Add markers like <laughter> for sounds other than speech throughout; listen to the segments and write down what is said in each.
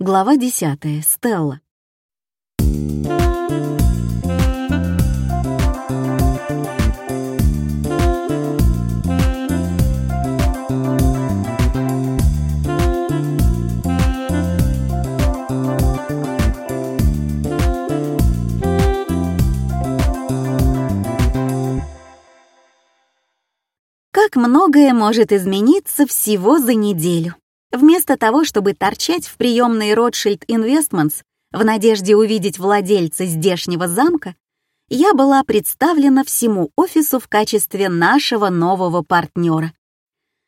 Глава 10. Стелла. Как многое может измениться всего за неделю. Вместо того, чтобы торчать в приемной Rothschild Investments в надежде увидеть владельца здешнего замка, я была представлена всему офису в качестве нашего нового партнера.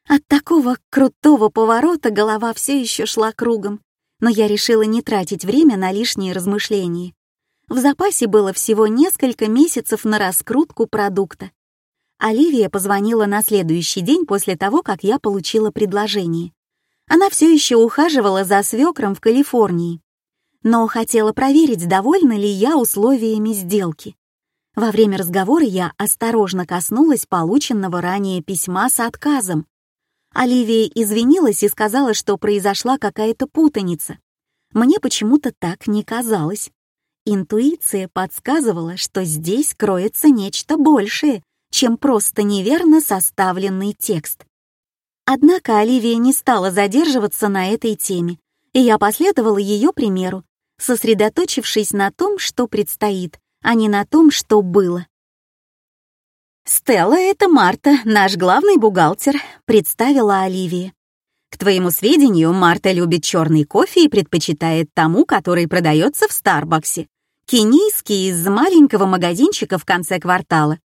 От такого крутого поворота голова все еще шла кругом, но я решила не тратить время на лишние размышления. В запасе было всего несколько месяцев на раскрутку продукта. Оливия позвонила на следующий день после того, как я получила предложение. Она все еще ухаживала за свекром в Калифорнии, но хотела проверить, довольна ли я условиями сделки. Во время разговора я осторожно коснулась полученного ранее письма с отказом. Оливия извинилась и сказала, что произошла какая-то путаница. Мне почему-то так не казалось. Интуиция подсказывала, что здесь кроется нечто большее, чем просто неверно составленный текст. Однако Оливия не стала задерживаться на этой теме, и я последовала ее примеру, сосредоточившись на том, что предстоит, а не на том, что было. «Стелла — это Марта, наш главный бухгалтер», — представила Оливия. «К твоему сведению, Марта любит черный кофе и предпочитает тому, который продается в Старбаксе. Кенийский из маленького магазинчика в конце квартала.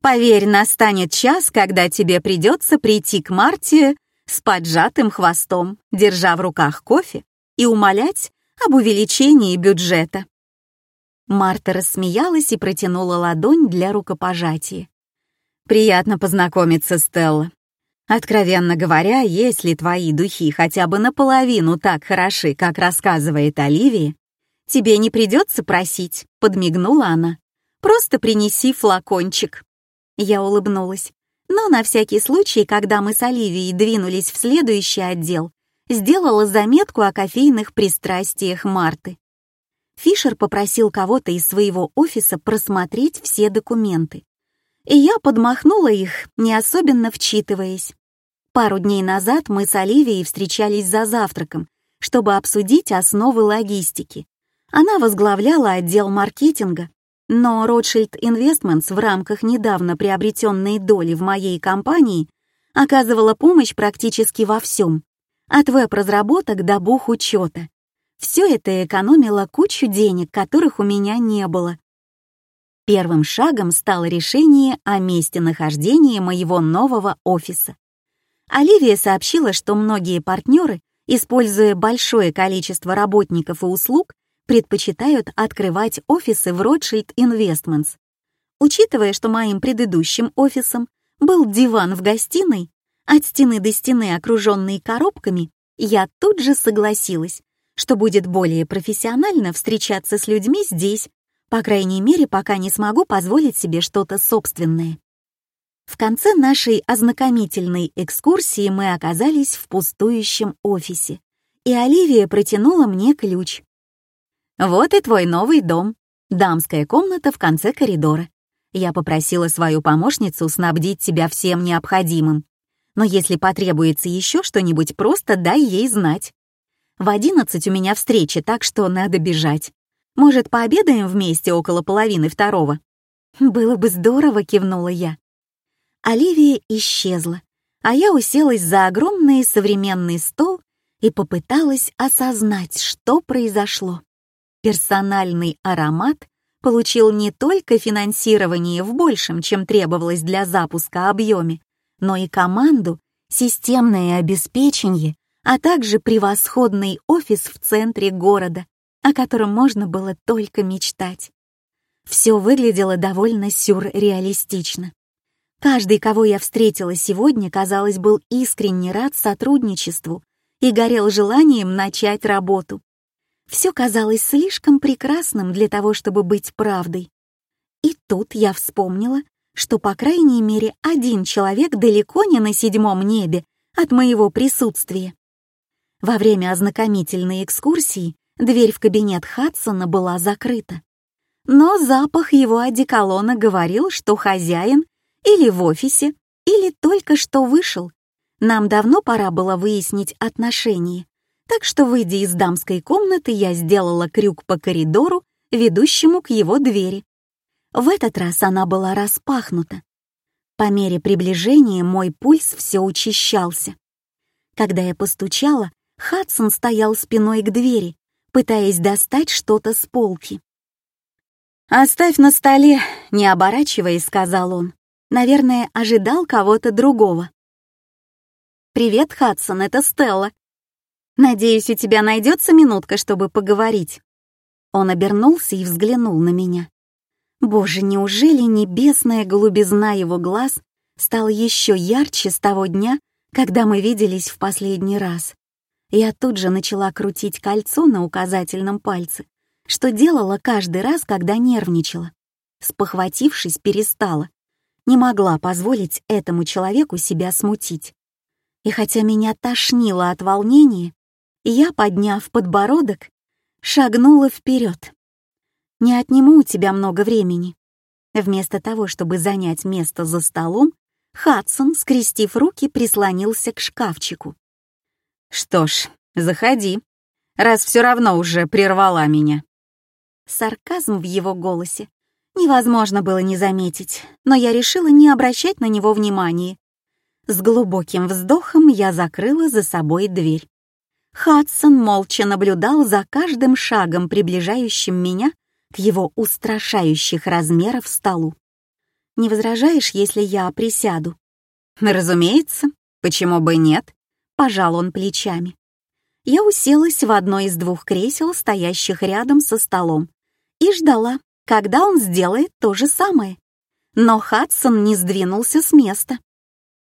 Поверь, настанет час, когда тебе придется прийти к Марте с поджатым хвостом, держа в руках кофе, и умолять об увеличении бюджета. Марта рассмеялась и протянула ладонь для рукопожатия. «Приятно познакомиться, Стелла. Откровенно говоря, если твои духи хотя бы наполовину так хороши, как рассказывает Оливия, тебе не придется просить», — подмигнула она. «Просто принеси флакончик». Я улыбнулась. Но на всякий случай, когда мы с Оливией двинулись в следующий отдел, сделала заметку о кофейных пристрастиях Марты. Фишер попросил кого-то из своего офиса просмотреть все документы. И я подмахнула их, не особенно вчитываясь. Пару дней назад мы с Оливией встречались за завтраком, чтобы обсудить основы логистики. Она возглавляла отдел маркетинга, но Rothschild Investments в рамках недавно приобретенной доли в моей компании оказывала помощь практически во всем, от веб-разработок до бухучета. Все это экономило кучу денег, которых у меня не было. Первым шагом стало решение о месте нахождения моего нового офиса. Оливия сообщила, что многие партнеры, используя большое количество работников и услуг, предпочитают открывать офисы в Rothschild Investments. Учитывая, что моим предыдущим офисом был диван в гостиной, от стены до стены окруженный коробками, я тут же согласилась, что будет более профессионально встречаться с людьми здесь, по крайней мере, пока не смогу позволить себе что-то собственное. В конце нашей ознакомительной экскурсии мы оказались в пустующем офисе, и Оливия протянула мне ключ. «Вот и твой новый дом. Дамская комната в конце коридора. Я попросила свою помощницу снабдить тебя всем необходимым. Но если потребуется еще что-нибудь, просто дай ей знать. В одиннадцать у меня встреча, так что надо бежать. Может, пообедаем вместе около половины второго?» «Было бы здорово», — кивнула я. Оливия исчезла, а я уселась за огромный современный стол и попыталась осознать, что произошло персональный аромат получил не только финансирование в большем, чем требовалось для запуска объеме, но и команду, системное обеспечение, а также превосходный офис в центре города, о котором можно было только мечтать. Все выглядело довольно сюрреалистично. Каждый, кого я встретила сегодня, казалось, был искренне рад сотрудничеству и горел желанием начать работу. Все казалось слишком прекрасным для того, чтобы быть правдой. И тут я вспомнила, что по крайней мере один человек далеко не на седьмом небе от моего присутствия. Во время ознакомительной экскурсии дверь в кабинет Хадсона была закрыта. Но запах его одеколона говорил, что хозяин или в офисе, или только что вышел. Нам давно пора было выяснить отношения, так что, выйдя из дамской комнаты, я сделала крюк по коридору, ведущему к его двери. В этот раз она была распахнута. По мере приближения мой пульс все учащался. Когда я постучала, Хадсон стоял спиной к двери, пытаясь достать что-то с полки. «Оставь на столе», — не оборачиваясь, сказал он. Наверное, ожидал кого-то другого. «Привет, Хадсон, это Стелла. Надеюсь, у тебя найдется минутка, чтобы поговорить». Он обернулся и взглянул на меня. Боже, неужели небесная голубизна его глаз стала еще ярче с того дня, когда мы виделись в последний раз? Я тут же начала крутить кольцо на указательном пальце, что делала каждый раз, когда нервничала. Спохватившись, перестала. Не могла позволить этому человеку себя смутить. И хотя меня тошнило от волнения, я, подняв подбородок, шагнула вперед. Не отниму у тебя много времени. Вместо того, чтобы занять место за столом, Хадсон, скрестив руки, прислонился к шкафчику. «Что ж, заходи, раз все равно уже прервала меня». Сарказм в его голосе невозможно было не заметить, но я решила не обращать на него внимания. С глубоким вздохом я закрыла за собой дверь. Хадсон молча наблюдал за каждым шагом, приближающим меня к его устрашающих размеров столу. «Не возражаешь, если я присяду?» «Разумеется, почему бы нет?» — пожал он плечами. Я уселась в одно из двух кресел, стоящих рядом со столом, и ждала, когда он сделает то же самое. Но Хадсон не сдвинулся с места.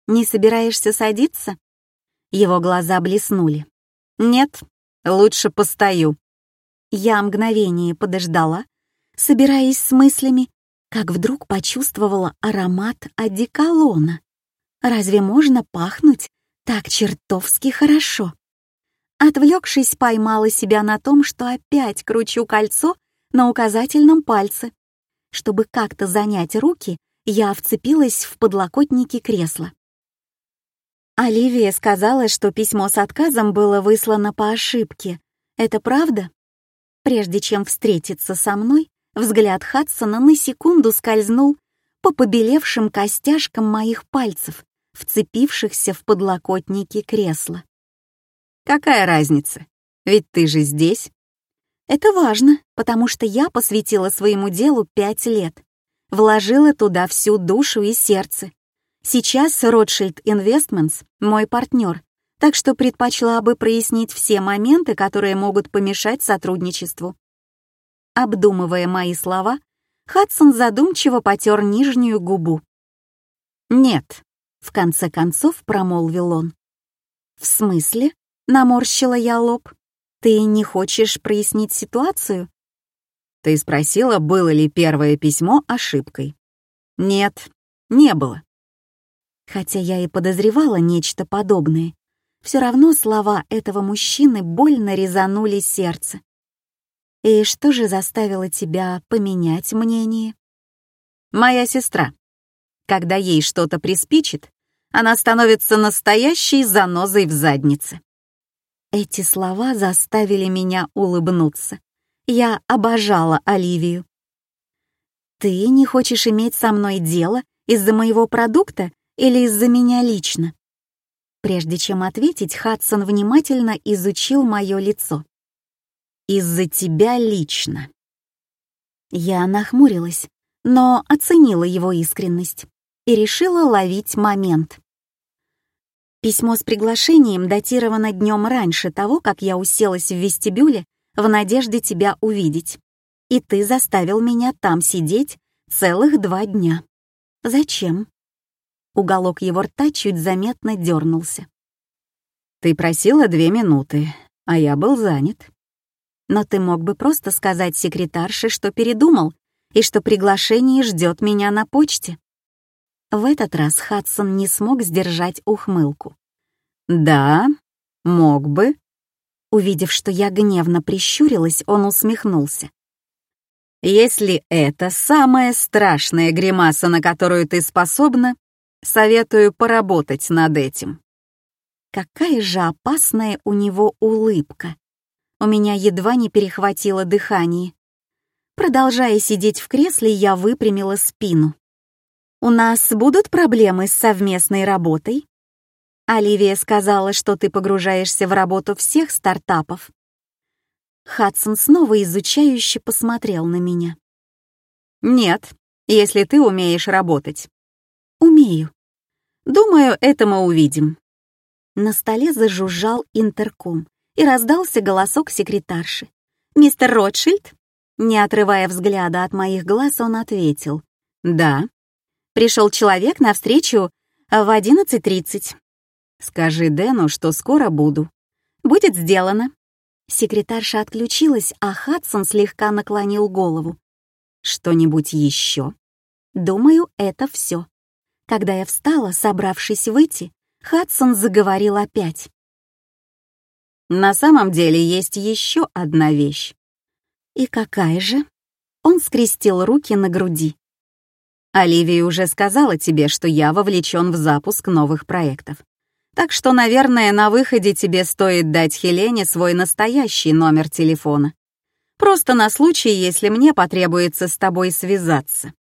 «Не собираешься садиться?» Его глаза блеснули. «Нет, лучше постою». Я мгновение подождала, собираясь с мыслями, как вдруг почувствовала аромат одеколона. Разве можно пахнуть так чертовски хорошо? Отвлекшись, поймала себя на том, что опять кручу кольцо на указательном пальце. Чтобы как-то занять руки, я вцепилась в подлокотники кресла. Оливия сказала, что письмо с отказом было выслано по ошибке. Это правда? Прежде чем встретиться со мной, взгляд Хадсона на секунду скользнул по побелевшим костяшкам моих пальцев, вцепившихся в подлокотники кресла. «Какая разница? Ведь ты же здесь». «Это важно, потому что я посвятила своему делу пять лет, вложила туда всю душу и сердце. Сейчас Rothschild Investments — мой партнер, так что предпочла бы прояснить все моменты, которые могут помешать сотрудничеству. Обдумывая мои слова, Хадсон задумчиво потер нижнюю губу. «Нет», — в конце концов промолвил он. «В смысле?» — наморщила я лоб. «Ты не хочешь прояснить ситуацию?» Ты спросила, было ли первое письмо ошибкой. Нет, не было. Хотя я и подозревала нечто подобное, все равно слова этого мужчины больно резанули сердце. И что же заставило тебя поменять мнение? Моя сестра. Когда ей что-то приспичит, она становится настоящей занозой в заднице. Эти слова заставили меня улыбнуться. Я обожала Оливию. «Ты не хочешь иметь со мной дело из-за моего продукта или из-за меня лично?» Прежде чем ответить, Хадсон внимательно изучил мое лицо. «Из-за тебя лично». Я нахмурилась, но оценила его искренность и решила ловить момент. Письмо с приглашением датировано днем раньше того, как я уселась в вестибюле в надежде тебя увидеть. И ты заставил меня там сидеть целых два дня. Зачем? Уголок его рта чуть заметно дернулся. «Ты просила две минуты, а я был занят. Но ты мог бы просто сказать секретарше, что передумал, и что приглашение ждет меня на почте». В этот раз Хадсон не смог сдержать ухмылку. «Да, мог бы», Увидев, что я гневно прищурилась, он усмехнулся. «Если это самая страшная гримаса, на которую ты способна, советую поработать над этим». Какая же опасная у него улыбка. У меня едва не перехватило дыхание. Продолжая сидеть в кресле, я выпрямила спину. «У нас будут проблемы с совместной работой?» Оливия сказала, что ты погружаешься в работу всех стартапов. Хадсон снова изучающе посмотрел на меня. «Нет, если ты умеешь работать». «Умею». «Думаю, это мы увидим». На столе зажужжал интерком, и раздался голосок секретарши. «Мистер Ротшильд?» Не отрывая взгляда от моих глаз, он ответил. «Да». Пришел человек на встречу в 11.30. «Скажи Дэну, что скоро буду». «Будет сделано». Секретарша отключилась, а Хадсон слегка наклонил голову. «Что-нибудь еще?» «Думаю, это все». Когда я встала, собравшись выйти, Хадсон заговорил опять. «На самом деле есть еще одна вещь». «И какая же?» Он скрестил руки на груди. «Оливия уже сказала тебе, что я вовлечен в запуск новых проектов. Так что, наверное, на выходе тебе стоит дать Хелене свой настоящий номер телефона. Просто на случай, если мне потребуется с тобой связаться».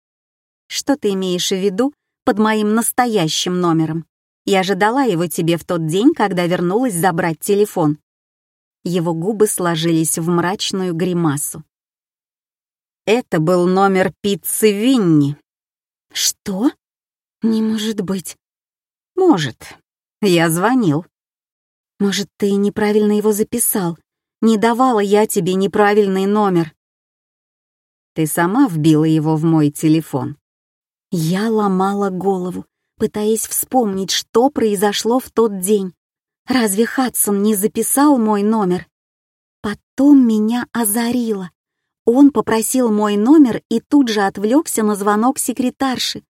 «Что ты имеешь в виду под моим настоящим номером?» Я же дала его тебе в тот день, когда вернулась забрать телефон». Его губы сложились в мрачную гримасу. «Это был номер пиццы Винни». «Что? Не может быть». «Может. Я звонил». «Может, ты неправильно его записал? Не давала я тебе неправильный номер». «Ты сама вбила его в мой телефон». Я ломала голову пытаясь вспомнить, что произошло в тот день. Разве Хадсон не записал мой номер? Потом меня озарило. Он попросил мой номер и тут же отвлекся на звонок секретарши.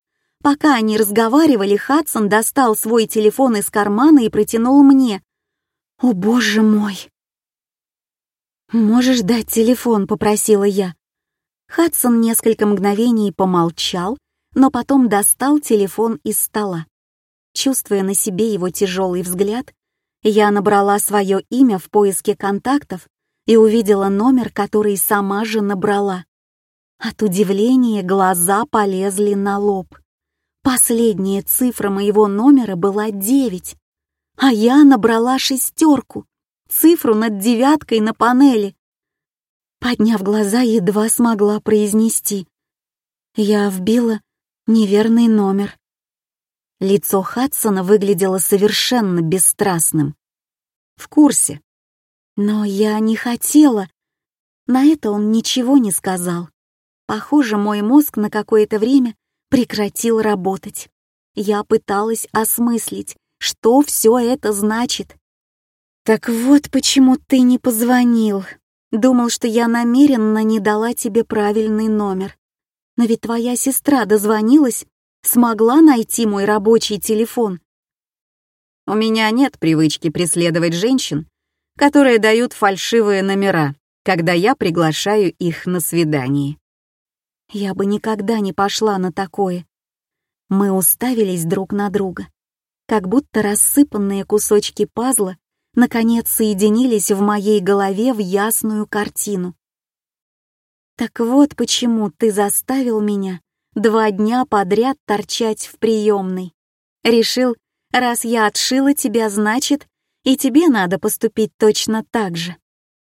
Пока они разговаривали, Хадсон достал свой телефон из кармана и протянул мне. «О, боже мой!» «Можешь дать телефон?» — попросила я. Хадсон несколько мгновений помолчал, но потом достал телефон из стола. Чувствуя на себе его тяжелый взгляд, я набрала свое имя в поиске контактов и увидела номер, который сама же набрала. От удивления глаза полезли на лоб. Последняя цифра моего номера была девять, а я набрала шестерку, цифру над девяткой на панели. Подняв глаза, едва смогла произнести. Я вбила Неверный номер. Лицо Хадсона выглядело совершенно бесстрастным. В курсе. Но я не хотела. На это он ничего не сказал. Похоже, мой мозг на какое-то время прекратил работать. Я пыталась осмыслить, что все это значит. «Так вот почему ты не позвонил. Думал, что я намеренно не дала тебе правильный номер. Но ведь твоя сестра дозвонилась, смогла найти мой рабочий телефон. У меня нет привычки преследовать женщин, которые дают фальшивые номера, когда я приглашаю их на свидание. Я бы никогда не пошла на такое. Мы уставились друг на друга, как будто рассыпанные кусочки пазла наконец соединились в моей голове в ясную картину. Так вот почему ты заставил меня два дня подряд торчать в приемной. Решил, раз я отшила тебя, значит, и тебе надо поступить точно так же.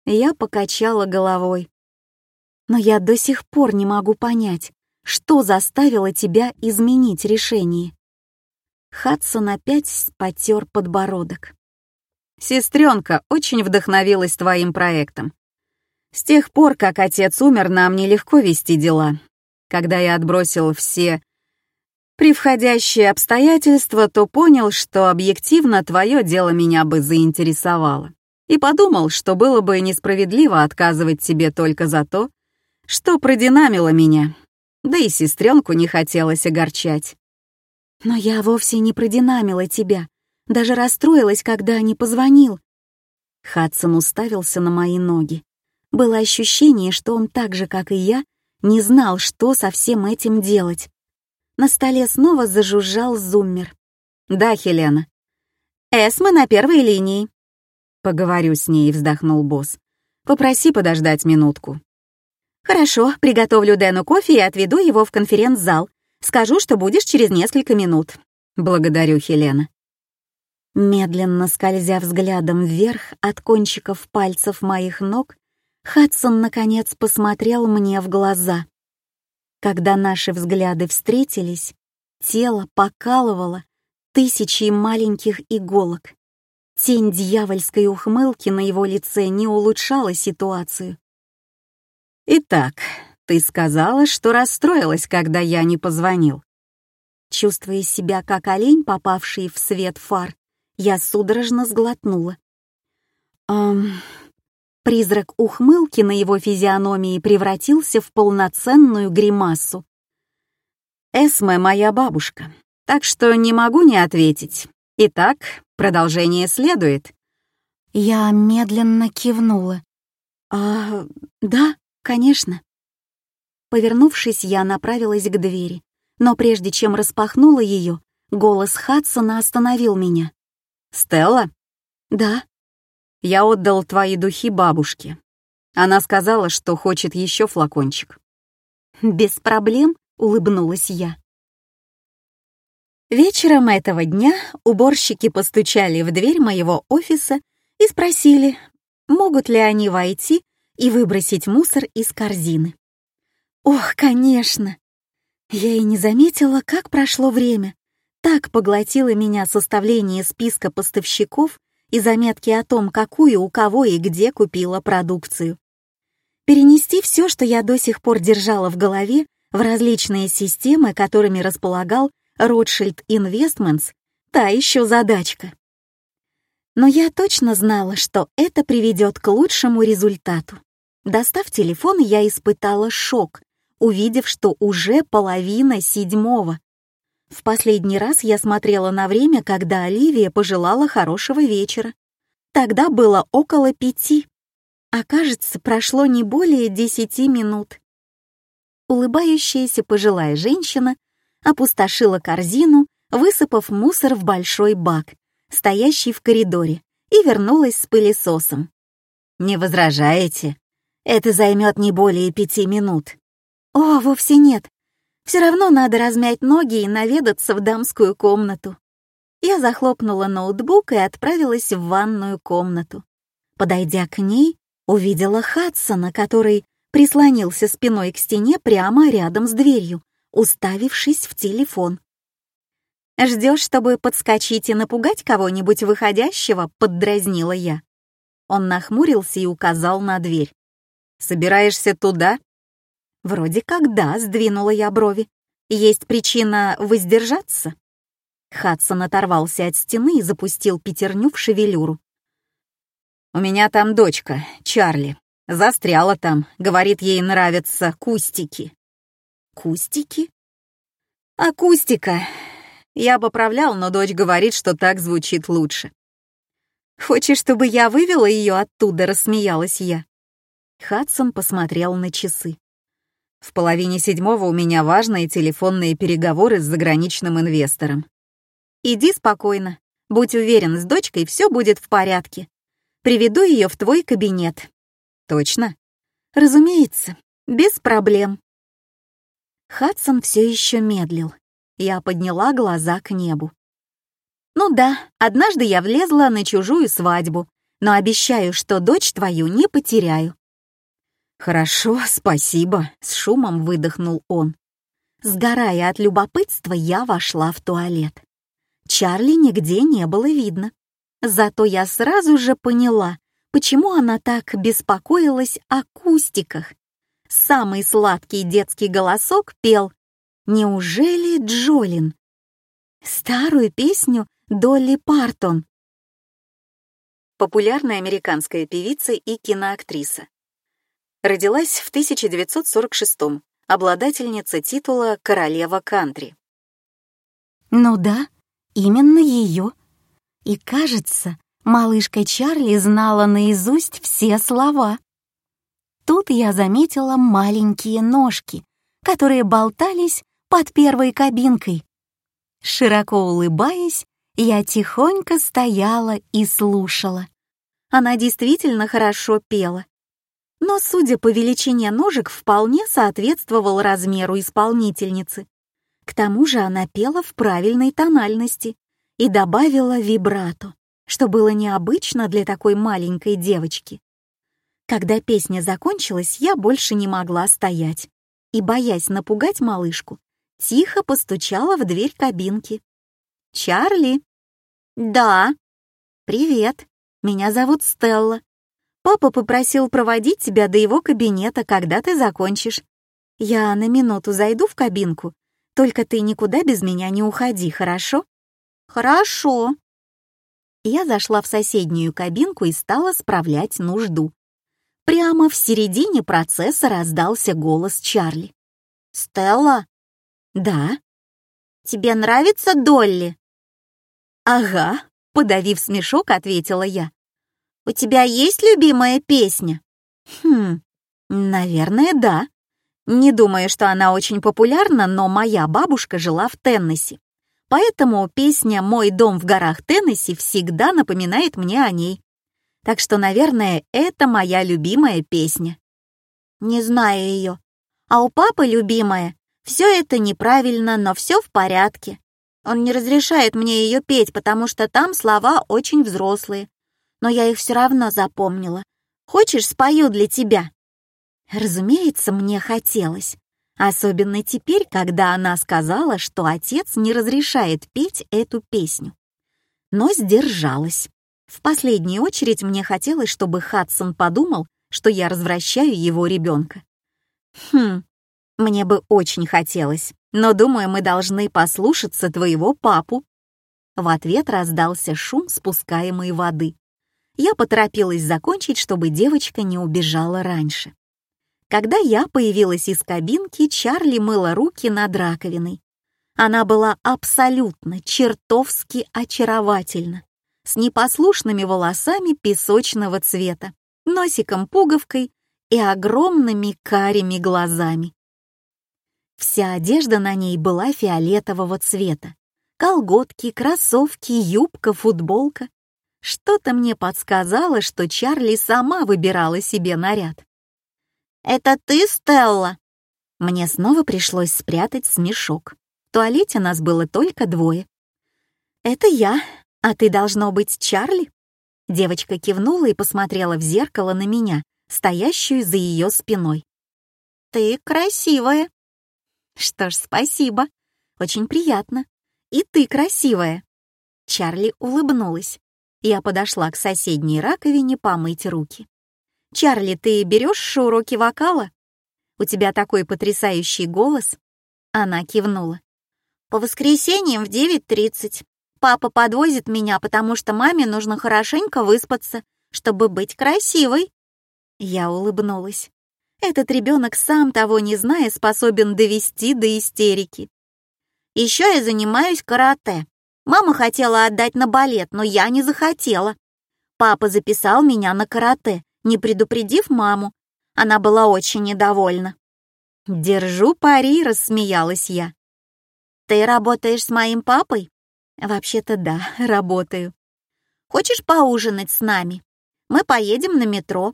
Я покачала головой. Но я до сих пор не могу понять, что заставило тебя изменить решение. Хадсон опять потер подбородок. Сестренка очень вдохновилась твоим проектом. С тех пор, как отец умер, нам нелегко вести дела. Когда я отбросил все превходящие обстоятельства, то понял, что объективно твое дело меня бы заинтересовало. И подумал, что было бы несправедливо отказывать тебе только за то, что продинамило меня. Да и сестренку не хотелось огорчать. Но я вовсе не продинамила тебя. Даже расстроилась, когда не позвонил. Хадсон уставился на мои ноги. Было ощущение, что он так же, как и я, не знал, что со всем этим делать. На столе снова зажужжал зуммер. «Да, Хелена». «Эсма на первой линии». «Поговорю с ней», — вздохнул босс. «Попроси подождать минутку». «Хорошо, приготовлю Дэну кофе и отведу его в конференц-зал. Скажу, что будешь через несколько минут». «Благодарю, Хелена». Медленно скользя взглядом вверх от кончиков пальцев моих ног, Хадсон наконец посмотрел мне в глаза. Когда наши взгляды встретились, тело покалывало тысячи маленьких иголок. Тень дьявольской ухмылки на его лице не улучшала ситуацию. «Итак, ты сказала, что расстроилась, когда я не позвонил». Чувствуя себя как олень, попавший в свет фар, я судорожно сглотнула. «Эм, Призрак ухмылки на его физиономии превратился в полноценную гримасу. «Эсме моя бабушка, так что не могу не ответить. Итак, продолжение следует». Я медленно кивнула. «А, да, конечно». Повернувшись, я направилась к двери, но прежде чем распахнула ее, голос Хадсона остановил меня. «Стелла?» «Да». Я отдал твои духи бабушке. Она сказала, что хочет еще флакончик. Без проблем, улыбнулась я. Вечером этого дня уборщики постучали в дверь моего офиса и спросили, могут ли они войти и выбросить мусор из корзины. Ох, конечно! Я и не заметила, как прошло время. Так поглотило меня составление списка поставщиков и заметки о том, какую у кого и где купила продукцию. Перенести все, что я до сих пор держала в голове, в различные системы, которыми располагал Rothschild Investments, та еще задачка. Но я точно знала, что это приведет к лучшему результату. Достав телефон, я испытала шок, увидев, что уже половина седьмого. В последний раз я смотрела на время, когда Оливия пожелала хорошего вечера. Тогда было около пяти. А кажется, прошло не более десяти минут. Улыбающаяся пожилая женщина опустошила корзину, высыпав мусор в большой бак, стоящий в коридоре, и вернулась с пылесосом. «Не возражаете? Это займет не более пяти минут». «О, вовсе нет. Все равно надо размять ноги и наведаться в дамскую комнату. Я захлопнула ноутбук и отправилась в ванную комнату. Подойдя к ней, увидела Хадсона, который прислонился спиной к стене прямо рядом с дверью, уставившись в телефон. «Ждешь, чтобы подскочить и напугать кого-нибудь выходящего?» — поддразнила я. Он нахмурился и указал на дверь. «Собираешься туда?» «Вроде как да», — сдвинула я брови. «Есть причина воздержаться?» Хадсон оторвался от стены и запустил пятерню в шевелюру. «У меня там дочка, Чарли. Застряла там, говорит, ей нравятся кустики». «Кустики?» «Акустика. Я поправлял, но дочь говорит, что так звучит лучше». «Хочешь, чтобы я вывела ее оттуда?» — рассмеялась я. Хадсон посмотрел на часы. В половине седьмого у меня важные телефонные переговоры с заграничным инвестором. Иди спокойно. Будь уверен, с дочкой все будет в порядке. Приведу ее в твой кабинет. Точно? Разумеется, без проблем. Хадсон все еще медлил. Я подняла глаза к небу. Ну да, однажды я влезла на чужую свадьбу, но обещаю, что дочь твою не потеряю. «Хорошо, спасибо», — с шумом выдохнул он. Сгорая от любопытства, я вошла в туалет. Чарли нигде не было видно. Зато я сразу же поняла, почему она так беспокоилась о кустиках. Самый сладкий детский голосок пел «Неужели Джолин?» Старую песню Долли Партон. Популярная американская певица и киноактриса. Родилась в 1946-м, обладательница титула «Королева кантри». Ну да, именно ее. И кажется, Малышка Чарли знала наизусть все слова. Тут я заметила маленькие ножки, которые болтались под первой кабинкой. Широко улыбаясь, я тихонько стояла и слушала. Она действительно хорошо пела. Но, судя по величине ножек, вполне соответствовал размеру исполнительницы. К тому же она пела в правильной тональности и добавила вибрато, что было необычно для такой маленькой девочки. Когда песня закончилась, я больше не могла стоять и, боясь напугать малышку, тихо постучала в дверь кабинки. «Чарли?» «Да». «Привет, меня зовут Стелла. Папа попросил проводить тебя до его кабинета, когда ты закончишь. Я на минуту зайду в кабинку, только ты никуда без меня не уходи, хорошо?» «Хорошо». Я зашла в соседнюю кабинку и стала справлять нужду. Прямо в середине процесса раздался голос Чарли. «Стелла?» «Да». «Тебе нравится Долли?» «Ага», — подавив смешок, ответила я. «У тебя есть любимая песня?» «Хм, наверное, да. Не думаю, что она очень популярна, но моя бабушка жила в Теннесси. Поэтому песня «Мой дом в горах Теннесси» всегда напоминает мне о ней. Так что, наверное, это моя любимая песня. Не знаю ее. А у папы любимая. Все это неправильно, но все в порядке. Он не разрешает мне ее петь, потому что там слова очень взрослые. Но я их все равно запомнила. Хочешь, спою для тебя? Разумеется, мне хотелось. Особенно теперь, когда она сказала, что отец не разрешает петь эту песню. Но сдержалась. В последнюю очередь мне хотелось, чтобы Хадсон подумал, что я развращаю его ребенка. Хм, мне бы очень хотелось, но думаю, мы должны послушаться твоего папу. В ответ раздался шум спускаемой воды. Я поторопилась закончить, чтобы девочка не убежала раньше. Когда я появилась из кабинки, Чарли мыла руки над раковиной. Она была абсолютно чертовски очаровательна, с непослушными волосами песочного цвета, носиком-пуговкой и огромными карими глазами. Вся одежда на ней была фиолетового цвета. Колготки, кроссовки, юбка, футболка. Что-то мне подсказало, что Чарли сама выбирала себе наряд. «Это ты, Стелла?» Мне снова пришлось спрятать смешок. В туалете нас было только двое. «Это я, а ты должно быть Чарли?» Девочка кивнула и посмотрела в зеркало на меня, стоящую за ее спиной. «Ты красивая». «Что ж, спасибо. Очень приятно. И ты красивая». Чарли улыбнулась. Я подошла к соседней раковине помыть руки. «Чарли, ты берешь уроки вокала? У тебя такой потрясающий голос!» Она кивнула. «По воскресеньям в 9.30. Папа подвозит меня, потому что маме нужно хорошенько выспаться, чтобы быть красивой». Я улыбнулась. Этот ребенок, сам того не зная, способен довести до истерики. Еще я занимаюсь карате. Мама хотела отдать на балет, но я не захотела. Папа записал меня на карате, не предупредив маму. Она была очень недовольна. «Держу пари», — рассмеялась я. «Ты работаешь с моим папой?» «Вообще-то да, <laughs> работаю». «Хочешь поужинать с нами? Мы поедем на метро».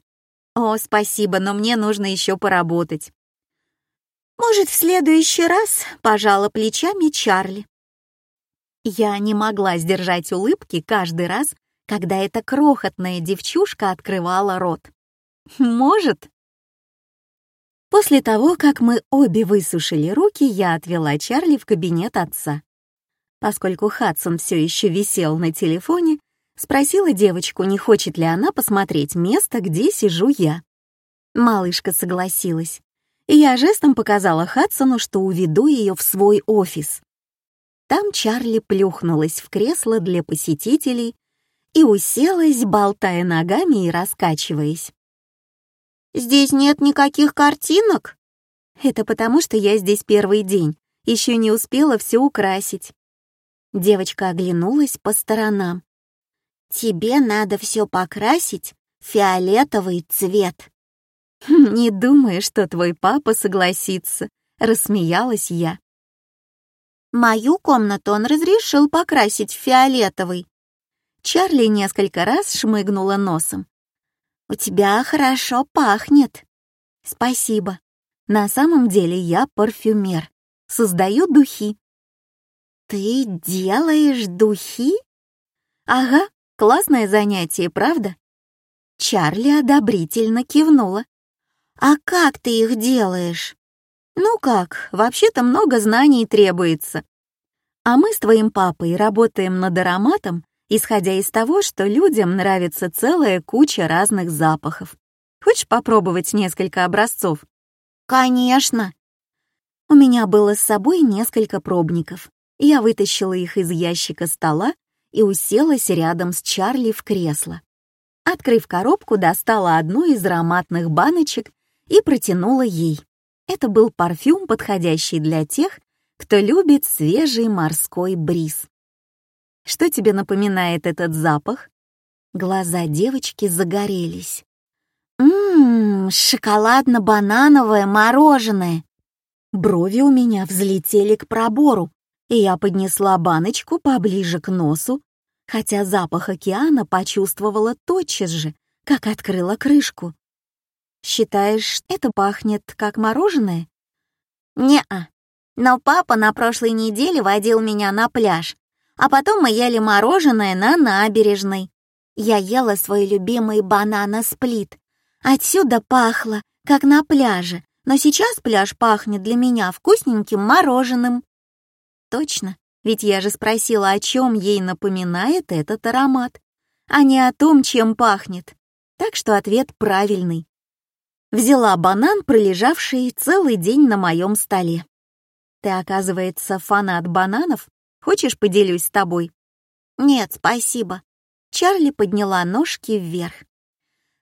«О, спасибо, но мне нужно еще поработать». «Может, в следующий раз?» — пожала плечами Чарли. Я не могла сдержать улыбки каждый раз, когда эта крохотная девчушка открывала рот. Может? После того, как мы обе высушили руки, я отвела Чарли в кабинет отца. Поскольку Хадсон все еще висел на телефоне, спросила девочку, не хочет ли она посмотреть место, где сижу я. Малышка согласилась, и я жестом показала Хадсону, что уведу ее в свой офис. Там Чарли плюхнулась в кресло для посетителей и уселась, болтая ногами и раскачиваясь. «Здесь нет никаких картинок?» «Это потому, что я здесь первый день, еще не успела все украсить». Девочка оглянулась по сторонам. Тебе надо все покрасить фиолетовый цвет. «Не думаю, что твой папа согласится», — рассмеялась я. Мою комнату он разрешил покрасить в фиолетовый. Чарли несколько раз шмыгнула носом. «У тебя хорошо пахнет». «Спасибо. На самом деле я парфюмер. Создаю духи». «Ты делаешь духи?» «Ага, классное занятие, правда?» Чарли одобрительно кивнула. «А как ты их делаешь?» «Ну как, вообще-то много знаний требуется. А мы с твоим папой работаем над ароматом, исходя из того, что людям нравится целая куча разных запахов. Хочешь попробовать несколько образцов?» «Конечно!» У меня было с собой несколько пробников. Я вытащила их из ящика стола и уселась рядом с Чарли в кресло. Открыв коробку, достала одну из ароматных баночек и протянула ей. Это был парфюм, подходящий для тех, кто любит свежий морской бриз. Что тебе напоминает этот запах? Глаза девочки загорелись. Ммм, шоколадно-банановое мороженое. Брови у меня взлетели к пробору, и я поднесла баночку поближе к носу, хотя запах океана почувствовала тотчас же, как открыла крышку. Считаешь, это пахнет как мороженое? Не-а. Но папа на прошлой неделе водил меня на пляж, а потом мы ели мороженое на набережной. Я ела свой любимый банана-сплит. Отсюда пахло, как на пляже, но сейчас пляж пахнет для меня вкусненьким мороженым. Точно, ведь я же спросила, о чем ей напоминает этот аромат, а не о том, чем пахнет. Так что ответ правильный. Взяла банан, пролежавший целый день на моем столе. Ты, оказывается, фанат бананов? Хочешь, поделюсь с тобой? Нет, спасибо. Чарли подняла ножки вверх.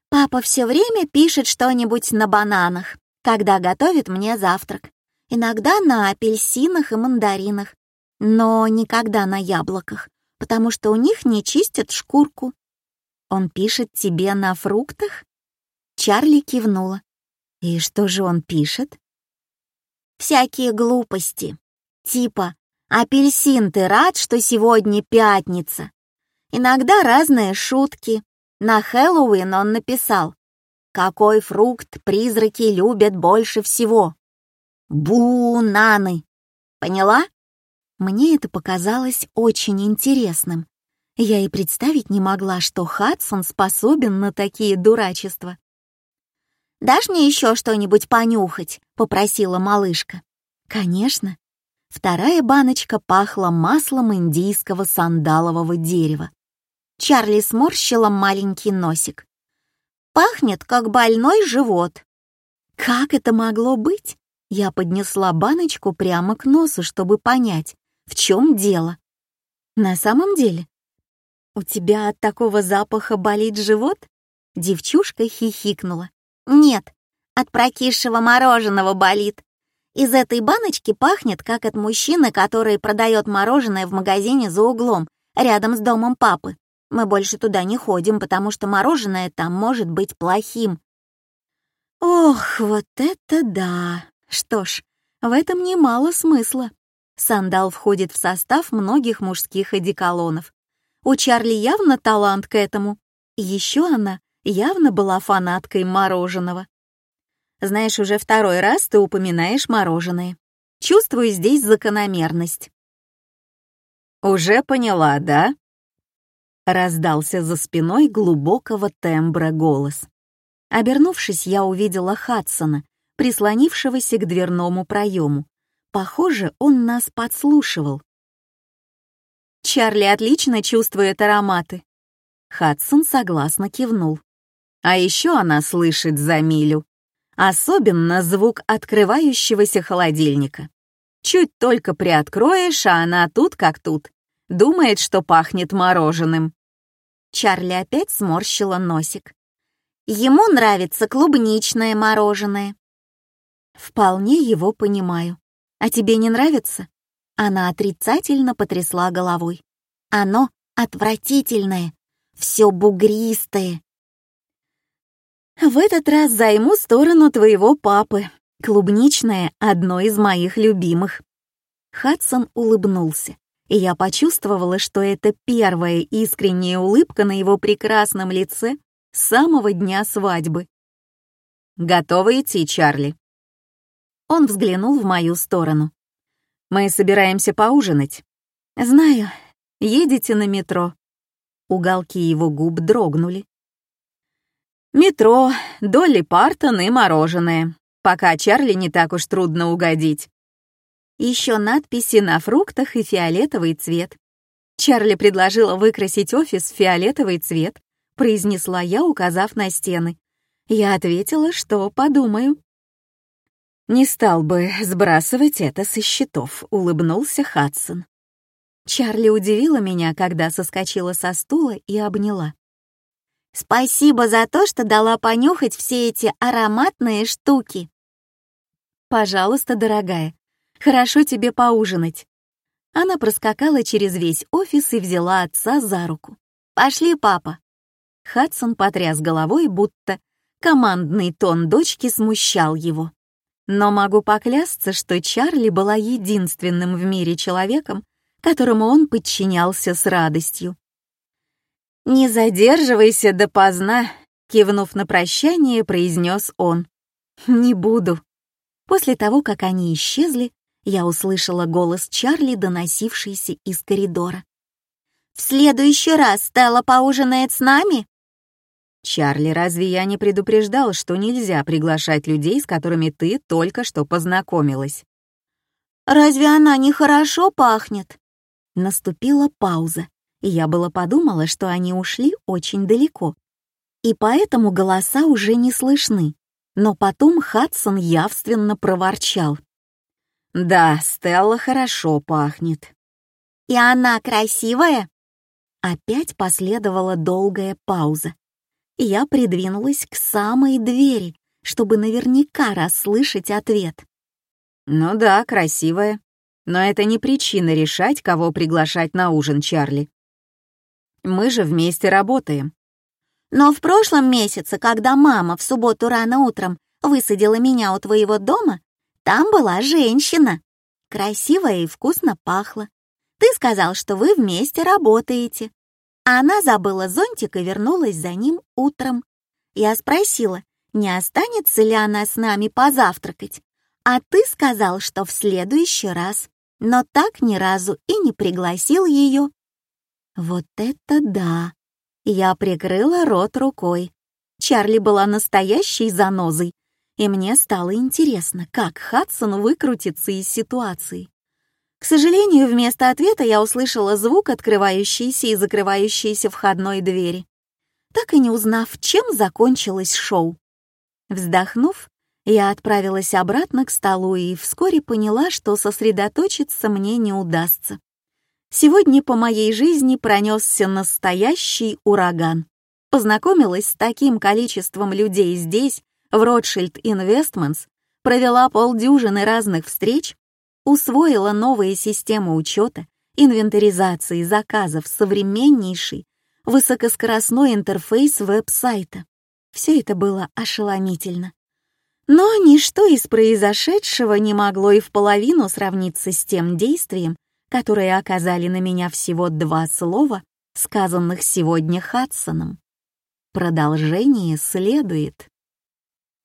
Папа все время пишет что-нибудь на бананах, когда готовит мне завтрак. Иногда на апельсинах и мандаринах, но никогда на яблоках, потому что у них не чистят шкурку. Он пишет тебе на фруктах? Чарли кивнула. «И что же он пишет?» «Всякие глупости. Типа, апельсин, ты рад, что сегодня пятница?» Иногда разные шутки. На Хэллоуин он написал «Какой фрукт призраки любят больше всего?» «Бунаны». Поняла? Мне это показалось очень интересным. Я и представить не могла, что Хадсон способен на такие дурачества. «Дашь мне еще что-нибудь понюхать?» — попросила малышка. «Конечно». Вторая баночка пахла маслом индийского сандалового дерева. Чарли сморщила маленький носик. «Пахнет, как больной живот». «Как это могло быть?» Я поднесла баночку прямо к носу, чтобы понять, в чем дело. «На самом деле, у тебя от такого запаха болит живот?» Девчушка хихикнула. Нет, от прокисшего мороженого болит. Из этой баночки пахнет, как от мужчины, который продает мороженое в магазине за углом, рядом с домом папы. Мы больше туда не ходим, потому что мороженое там может быть плохим. Ох, вот это да! Что ж, в этом немало смысла. Сандал входит в состав многих мужских одеколонов. У Чарли явно талант к этому. Еще она явно была фанаткой мороженого. Знаешь, уже второй раз ты упоминаешь мороженое. Чувствую здесь закономерность. «Уже поняла, да?» Раздался за спиной глубокого тембра голос. Обернувшись, я увидела Хадсона, прислонившегося к дверному проему. Похоже, он нас подслушивал. Чарли отлично чувствует ароматы. Хадсон согласно кивнул. А еще она слышит за милю. Особенно звук открывающегося холодильника. Чуть только приоткроешь, а она тут как тут. Думает, что пахнет мороженым. Чарли опять сморщила носик. Ему нравится клубничное мороженое. Вполне его понимаю. А тебе не нравится? Она отрицательно потрясла головой. Оно отвратительное. все бугристое. В этот раз займу сторону твоего папы. Клубничное — одно из моих любимых. Хадсон улыбнулся, и я почувствовала, что это первая искренняя улыбка на его прекрасном лице с самого дня свадьбы. «Готовы идти, Чарли?» Он взглянул в мою сторону. «Мы собираемся поужинать». «Знаю. Едете на метро». Уголки его губ дрогнули. «Метро, Долли Партон и мороженое. Пока Чарли не так уж трудно угодить». Еще надписи на фруктах и фиолетовый цвет. Чарли предложила выкрасить офис в фиолетовый цвет, произнесла я, указав на стены. Я ответила, что подумаю. «Не стал бы сбрасывать это со счетов», — улыбнулся Хадсон. Чарли удивила меня, когда соскочила со стула и обняла. «Спасибо за то, что дала понюхать все эти ароматные штуки». «Пожалуйста, дорогая, хорошо тебе поужинать». Она проскакала через весь офис и взяла отца за руку. «Пошли, папа». Хадсон потряс головой, будто командный тон дочки смущал его. Но могу поклясться, что Чарли была единственным в мире человеком, которому он подчинялся с радостью. «Не задерживайся допоздна», — кивнув на прощание, произнес он. «Не буду». После того, как они исчезли, я услышала голос Чарли, доносившийся из коридора. «В следующий раз Стелла поужинает с нами?» «Чарли, разве я не предупреждал, что нельзя приглашать людей, с которыми ты только что познакомилась?» «Разве она не хорошо пахнет?» Наступила пауза, и я было подумала, что они ушли очень далеко. И поэтому голоса уже не слышны. Но потом Хадсон явственно проворчал. «Да, Стелла хорошо пахнет». «И она красивая?» Опять последовала долгая пауза я придвинулась к самой двери, чтобы наверняка расслышать ответ. «Ну да, красивая. Но это не причина решать, кого приглашать на ужин, Чарли. Мы же вместе работаем». «Но в прошлом месяце, когда мама в субботу рано утром высадила меня у твоего дома, там была женщина. Красивая и вкусно пахла. Ты сказал, что вы вместе работаете. Она забыла зонтик и вернулась за ним утром. Я спросила, не останется ли она с нами позавтракать, а ты сказал, что в следующий раз, но так ни разу и не пригласил ее. Вот это да! Я прикрыла рот рукой. Чарли была настоящей занозой, и мне стало интересно, как Хадсон выкрутится из ситуации. К сожалению, вместо ответа я услышала звук открывающейся и закрывающейся входной двери, так и не узнав, чем закончилось шоу. Вздохнув, я отправилась обратно к столу и вскоре поняла, что сосредоточиться мне не удастся. Сегодня по моей жизни пронесся настоящий ураган. Познакомилась с таким количеством людей здесь, в Ротшильд Инвестментс, провела полдюжины разных встреч усвоила новые системы учета, инвентаризации заказов, современнейший, высокоскоростной интерфейс веб-сайта. Все это было ошеломительно. Но ничто из произошедшего не могло и в половину сравниться с тем действием, которое оказали на меня всего два слова, сказанных сегодня Хадсоном. Продолжение следует.